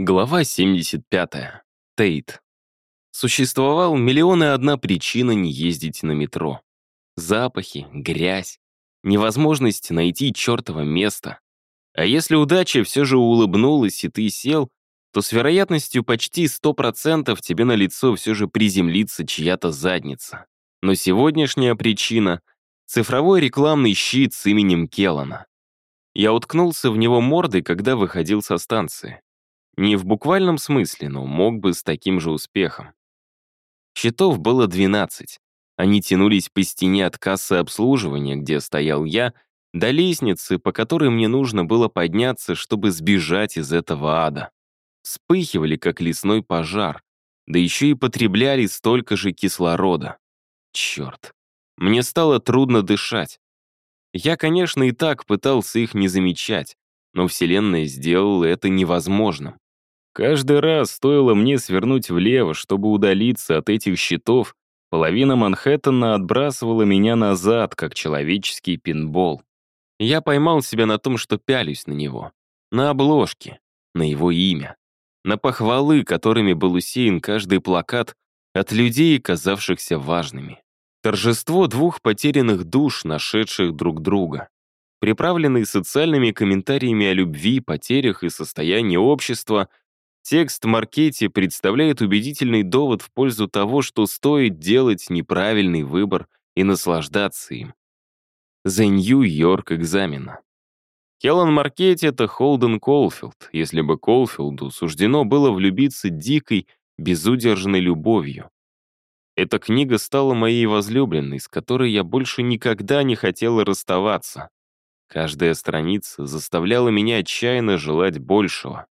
Глава 75. Тейт. Существовал миллион и одна причина не ездить на метро. Запахи, грязь, невозможность найти чертово место. А если удача все же улыбнулась и ты сел, то с вероятностью почти 100% тебе на лицо все же приземлится чья-то задница. Но сегодняшняя причина — цифровой рекламный щит с именем Келлана. Я уткнулся в него мордой, когда выходил со станции. Не в буквальном смысле, но мог бы с таким же успехом. Щитов было 12. Они тянулись по стене от кассы обслуживания, где стоял я, до лестницы, по которой мне нужно было подняться, чтобы сбежать из этого ада. Вспыхивали, как лесной пожар, да еще и потребляли столько же кислорода. Черт. Мне стало трудно дышать. Я, конечно, и так пытался их не замечать, но Вселенная сделала это невозможным. Каждый раз стоило мне свернуть влево, чтобы удалиться от этих щитов, половина Манхэттена отбрасывала меня назад, как человеческий пинбол. Я поймал себя на том, что пялюсь на него. На обложке, на его имя. На похвалы, которыми был усеян каждый плакат от людей, казавшихся важными. Торжество двух потерянных душ, нашедших друг друга. Приправленный социальными комментариями о любви, потерях и состоянии общества, Текст Маркетти представляет убедительный довод в пользу того, что стоит делать неправильный выбор и наслаждаться им. The New York экзамена. Келлан Маркетти — это Холден Колфилд, если бы Колфилду суждено было влюбиться дикой, безудержной любовью. Эта книга стала моей возлюбленной, с которой я больше никогда не хотела расставаться. Каждая страница заставляла меня отчаянно желать большего.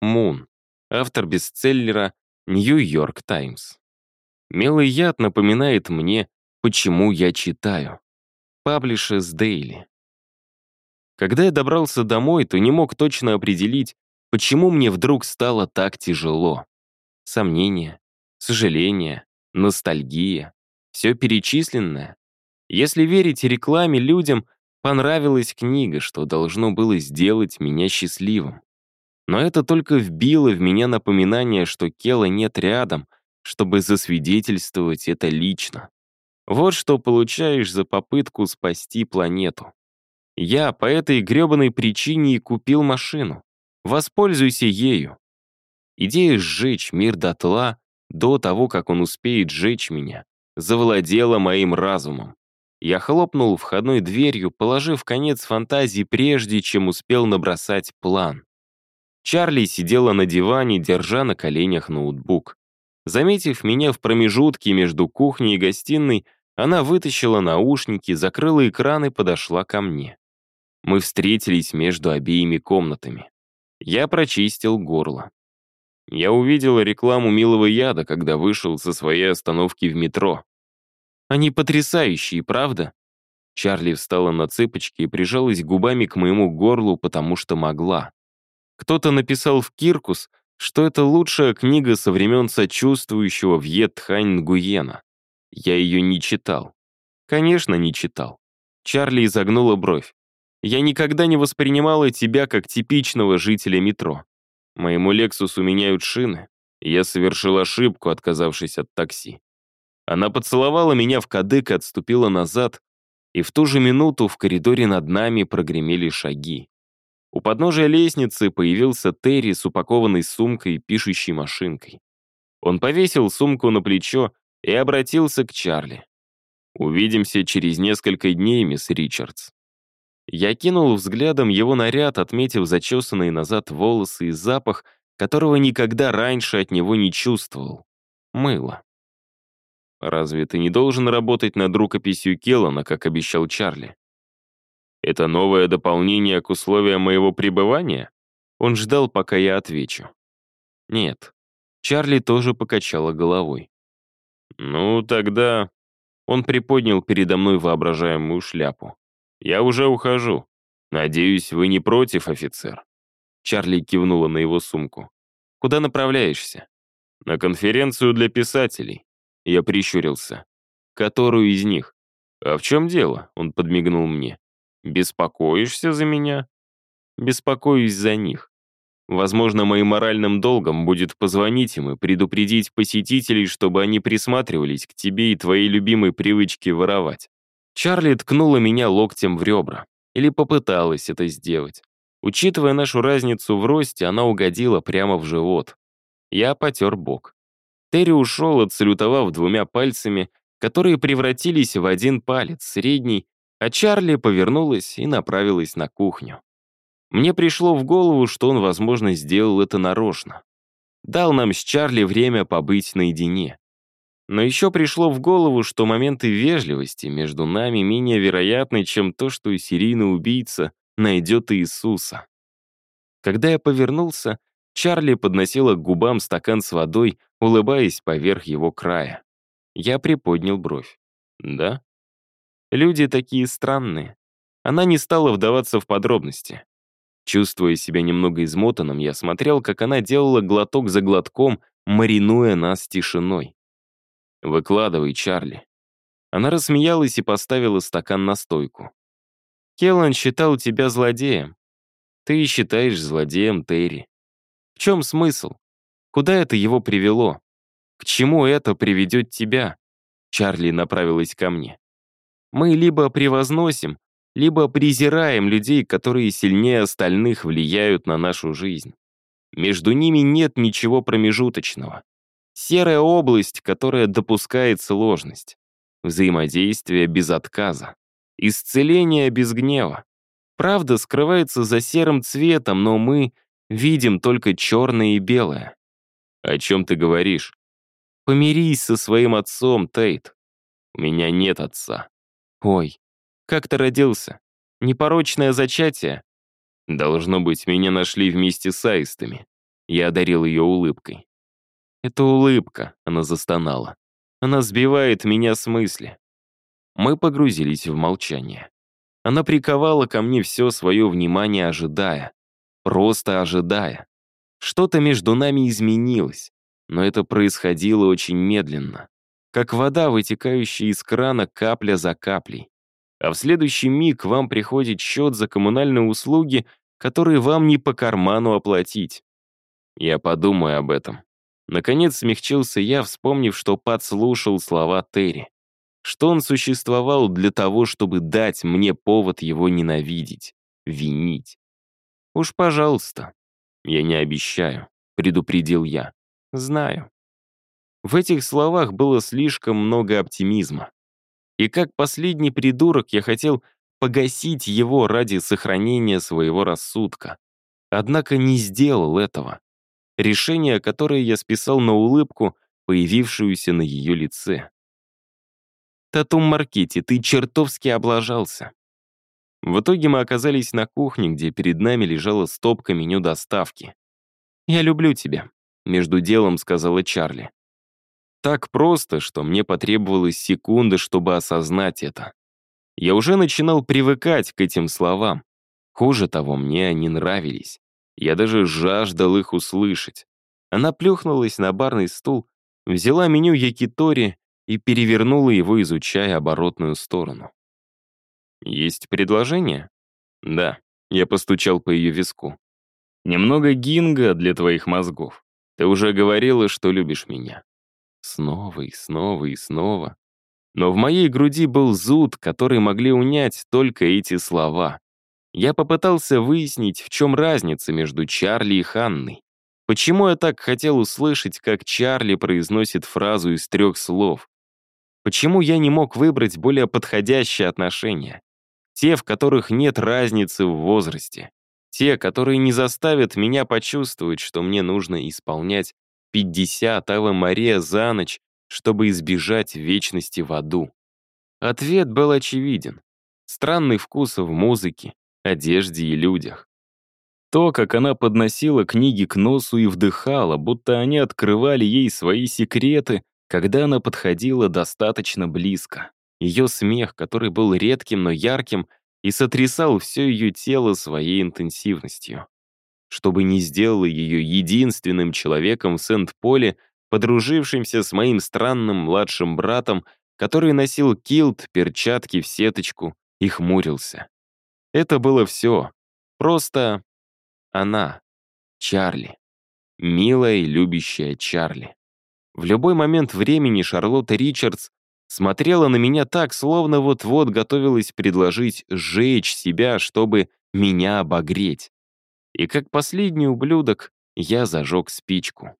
Мун автор бестселлера «Нью-Йорк Таймс». Мелый яд напоминает мне, почему я читаю. Publishers Daily. Когда я добрался домой, то не мог точно определить, почему мне вдруг стало так тяжело. Сомнения, сожаления, ностальгия, все перечисленное. Если верить рекламе, людям понравилась книга, что должно было сделать меня счастливым. Но это только вбило в меня напоминание, что Кела нет рядом, чтобы засвидетельствовать это лично. Вот что получаешь за попытку спасти планету. Я по этой грёбаной причине и купил машину. Воспользуйся ею. Идея сжечь мир дотла до того, как он успеет сжечь меня, завладела моим разумом. Я хлопнул входной дверью, положив конец фантазии прежде, чем успел набросать план. Чарли сидела на диване, держа на коленях ноутбук. Заметив меня в промежутке между кухней и гостиной, она вытащила наушники, закрыла экран и подошла ко мне. Мы встретились между обеими комнатами. Я прочистил горло. Я увидела рекламу милого яда, когда вышел со своей остановки в метро. Они потрясающие, правда? Чарли встала на цыпочки и прижалась губами к моему горлу, потому что могла. Кто-то написал в Киркус, что это лучшая книга со времен сочувствующего Вьет Хань Нгуена. Я ее не читал. Конечно, не читал. Чарли изогнула бровь. Я никогда не воспринимала тебя как типичного жителя метро. Моему Лексусу меняют шины, я совершил ошибку, отказавшись от такси. Она поцеловала меня в кадык и отступила назад, и в ту же минуту в коридоре над нами прогремели шаги. У подножия лестницы появился Терри с упакованной сумкой и пишущей машинкой. Он повесил сумку на плечо и обратился к Чарли. «Увидимся через несколько дней, мисс Ричардс». Я кинул взглядом его наряд, отметив зачесанные назад волосы и запах, которого никогда раньше от него не чувствовал. Мыло. «Разве ты не должен работать над рукописью Келлана, как обещал Чарли?» Это новое дополнение к условиям моего пребывания? Он ждал, пока я отвечу. Нет. Чарли тоже покачала головой. Ну, тогда... Он приподнял передо мной воображаемую шляпу. Я уже ухожу. Надеюсь, вы не против, офицер? Чарли кивнула на его сумку. Куда направляешься? На конференцию для писателей. Я прищурился. Которую из них? А в чем дело? Он подмигнул мне. Беспокоишься за меня? Беспокоюсь за них. Возможно, моим моральным долгом будет позвонить им и предупредить посетителей, чтобы они присматривались к тебе и твоей любимой привычке воровать. Чарли ткнула меня локтем в ребра. Или попыталась это сделать. Учитывая нашу разницу в росте, она угодила прямо в живот. Я потер бок. Терри ушел, отсалютовав двумя пальцами, которые превратились в один палец, средний, а Чарли повернулась и направилась на кухню. Мне пришло в голову, что он, возможно, сделал это нарочно. Дал нам с Чарли время побыть наедине. Но еще пришло в голову, что моменты вежливости между нами менее вероятны, чем то, что серийный убийца найдет Иисуса. Когда я повернулся, Чарли подносила к губам стакан с водой, улыбаясь поверх его края. Я приподнял бровь. «Да?» Люди такие странные. Она не стала вдаваться в подробности. Чувствуя себя немного измотанным, я смотрел, как она делала глоток за глотком, маринуя нас тишиной. «Выкладывай, Чарли». Она рассмеялась и поставила стакан на стойку. «Келлан считал тебя злодеем. Ты считаешь злодеем Терри. В чем смысл? Куда это его привело? К чему это приведет тебя?» Чарли направилась ко мне. «Мы либо превозносим, либо презираем людей, которые сильнее остальных влияют на нашу жизнь. Между ними нет ничего промежуточного. Серая область, которая допускает сложность. Взаимодействие без отказа. Исцеление без гнева. Правда скрывается за серым цветом, но мы видим только черное и белое. О чем ты говоришь? Помирись со своим отцом, Тейт. У меня нет отца. Ой, как ты родился? Непорочное зачатие? Должно быть, меня нашли вместе с аистами. Я одарил ее улыбкой. «Это улыбка», — она застонала. «Она сбивает меня с мысли». Мы погрузились в молчание. Она приковала ко мне все свое внимание, ожидая. Просто ожидая. Что-то между нами изменилось, но это происходило очень медленно. Как вода, вытекающая из крана капля за каплей а в следующий миг вам приходит счет за коммунальные услуги, которые вам не по карману оплатить. Я подумаю об этом. Наконец смягчился я, вспомнив, что подслушал слова Терри. Что он существовал для того, чтобы дать мне повод его ненавидеть, винить. «Уж пожалуйста». «Я не обещаю», — предупредил я. «Знаю». В этих словах было слишком много оптимизма. И как последний придурок я хотел погасить его ради сохранения своего рассудка. Однако не сделал этого. Решение, которое я списал на улыбку, появившуюся на ее лице. «Татум Маркетти, ты чертовски облажался». В итоге мы оказались на кухне, где перед нами лежала стопка меню доставки. «Я люблю тебя», — между делом сказала Чарли. Так просто, что мне потребовалась секунда, чтобы осознать это. Я уже начинал привыкать к этим словам. Хуже того, мне они нравились. Я даже жаждал их услышать. Она плюхнулась на барный стул, взяла меню якитори и перевернула его, изучая оборотную сторону. «Есть предложение?» «Да», — я постучал по ее виску. «Немного гинга для твоих мозгов. Ты уже говорила, что любишь меня. Снова и снова и снова. Но в моей груди был зуд, который могли унять только эти слова. Я попытался выяснить, в чем разница между Чарли и Ханной. Почему я так хотел услышать, как Чарли произносит фразу из трех слов? Почему я не мог выбрать более подходящие отношения? Те, в которых нет разницы в возрасте. Те, которые не заставят меня почувствовать, что мне нужно исполнять 50 Ава Мария за ночь, чтобы избежать вечности в аду? Ответ был очевиден. Странный вкус в музыке, одежде и людях. То, как она подносила книги к носу и вдыхала, будто они открывали ей свои секреты, когда она подходила достаточно близко. Ее смех, который был редким, но ярким, и сотрясал все ее тело своей интенсивностью чтобы не сделала ее единственным человеком в Сент-Поле, подружившимся с моим странным младшим братом, который носил килт, перчатки в сеточку и хмурился. Это было все. Просто она. Чарли. Милая и любящая Чарли. В любой момент времени Шарлотта Ричардс смотрела на меня так, словно вот-вот готовилась предложить сжечь себя, чтобы меня обогреть. И как последний ублюдок я зажег спичку.